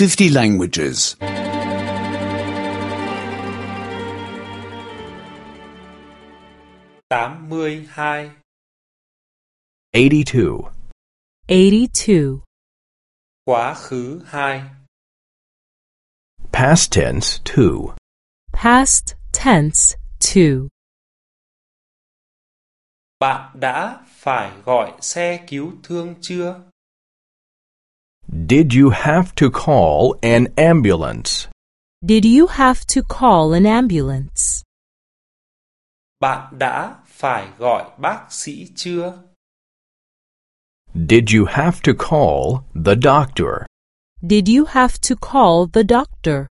50 languages. 82 82. 82. Quá khứ 2 Past tense 2. Past tense 2. Bạn đã phải gọi xe cứu thương chưa? Did you have to call an ambulance? Did you have to call an ambulance? Bạn đã phải gọi bác sĩ chưa? Did you have to call the doctor? Did you have to call the doctor?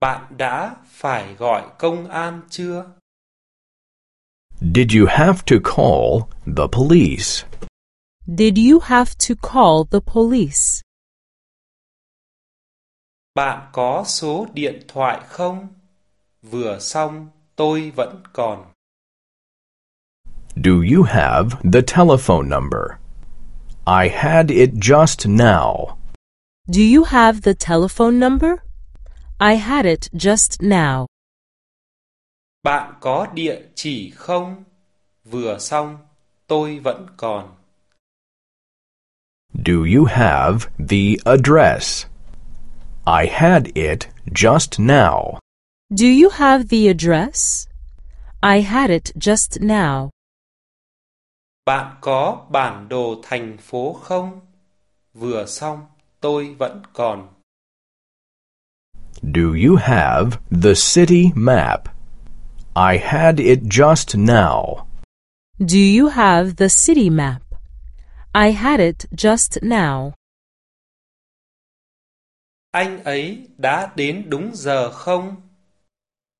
Bạn đã phải gọi công an chưa? Did you have to call the police? Did you have to call the police? Bạn có số điện thoại không? Vừa xong, tôi vẫn còn. Do you have the telephone number? I had it just now. Do you have the telephone number? I had it just now. Bạn có địa chỉ không? Vừa xong, tôi vẫn còn. Do you have the address? I had it just now. Do you have the address? I had it just now. Bạn có bản đồ thành phố không? Vừa xong, tôi vẫn còn. Do you have the city map? I had it just now. Do you have the city map? I had it just now. Anh ấy đã đến đúng giờ không?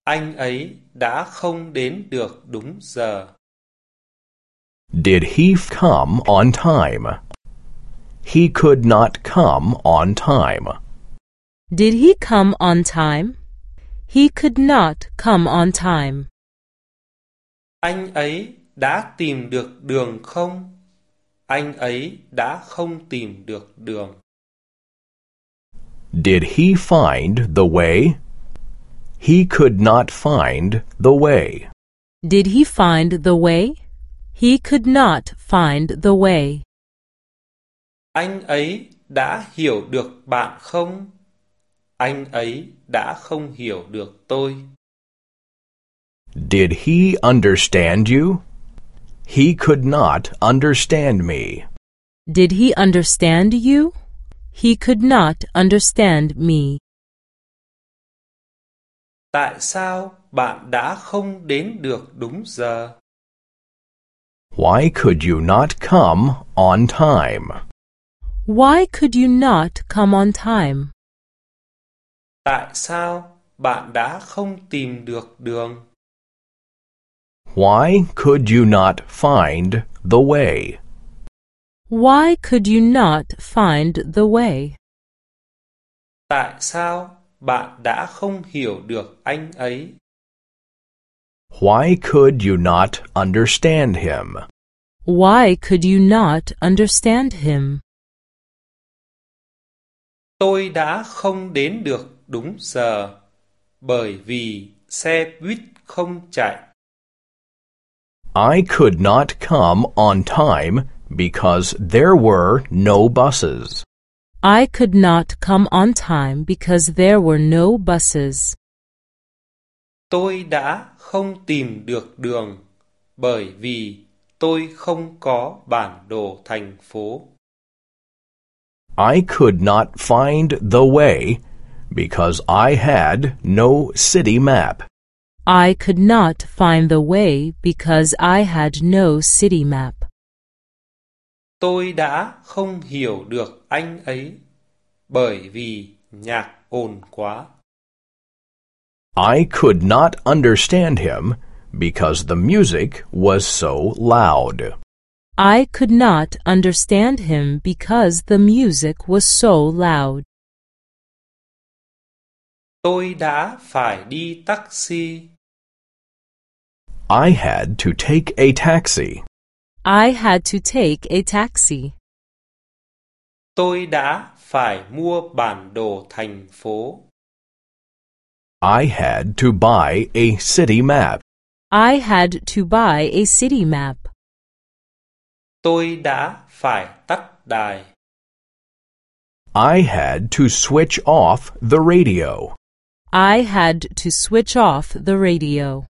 Anh ấy đã không đến được đúng giờ. Did he come on time? He could not come on time. Did he come on time? He could not come on time. Anh ấy đã tìm được đường không? Anh ấy đã không tìm được đường. Did he find the way? He could not find the way. Did he find the way? He could not find the way. Anh ấy đã hiểu được bạn không? Anh ấy đã không hiểu được tôi. Did he understand you? He could not understand me. Did he understand you? He could not understand me. Tại sao bạn đã không đến được đúng giờ? Why could you not come on time? Why could you not come on time? Tại sao bạn đã không tìm được đường? Why could you not find the way? Why could you not find the way? Tại sao bạn đã không hiểu được anh ấy? Why could you not understand him? Why could you not understand him? Tôi đã không đến được đúng giờ bởi vì xe buýt không chạy. I could not come on time because there were no buses. I could not come on time because there were no buses. Tôi đã không tìm được đường bởi vì tôi không có bản đồ thành phố. I could not find the way because I had no city map. I could not find the way because I had no city map. Tôi đã không hiểu được anh ấy bởi vì nhạc ồn quá. I could not understand him because the music was so loud. I could not understand him because the music was so loud. Tôi đã phải đi taxi. I had to take a taxi. I had to take a taxi. Tôi đã phải mua bản đồ thành phố. I had to buy a city map. I had to buy a city map. Tôi đã phải tắt đài. I had to switch off the radio. I had to switch off the radio.